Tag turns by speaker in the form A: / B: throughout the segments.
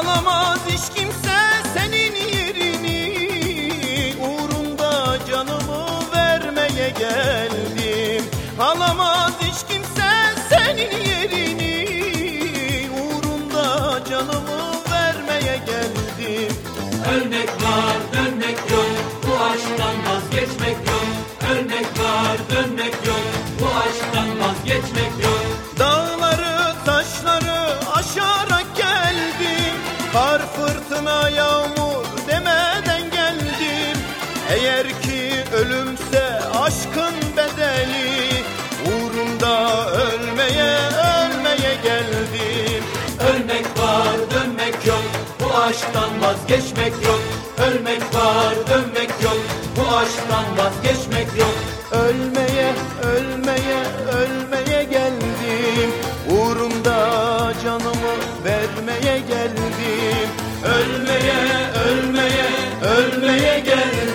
A: Alamaz hiç kimse senin yerini. Uğrunda canımı vermeye geldim. Alamaz hiç kimse senin yerini. Uğrunda canımı vermeye geldim.
B: Ölmek var, dönmek vazgeçmek yok. Ölmek var, dönmek yok. Bu aşktan vazgeçmek yok.
A: Ölmeye ölmeye ölmeye geldim Uğrunda canımı vermeye geldim Ölmeye ölmeye ölmeye geldim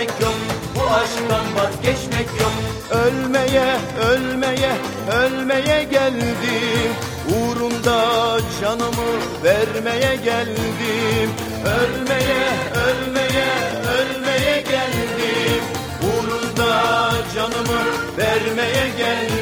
B: dönmek yok. Bu aşktan vazgeçmek yok.
A: Ölmeye, ölmeye, ölmeye geldim.
B: Uğrunda canımı vermeye geldim.
A: Ölmeye, ölmeye, ölmeye geldim. Uğrunda canımı vermeye geldim.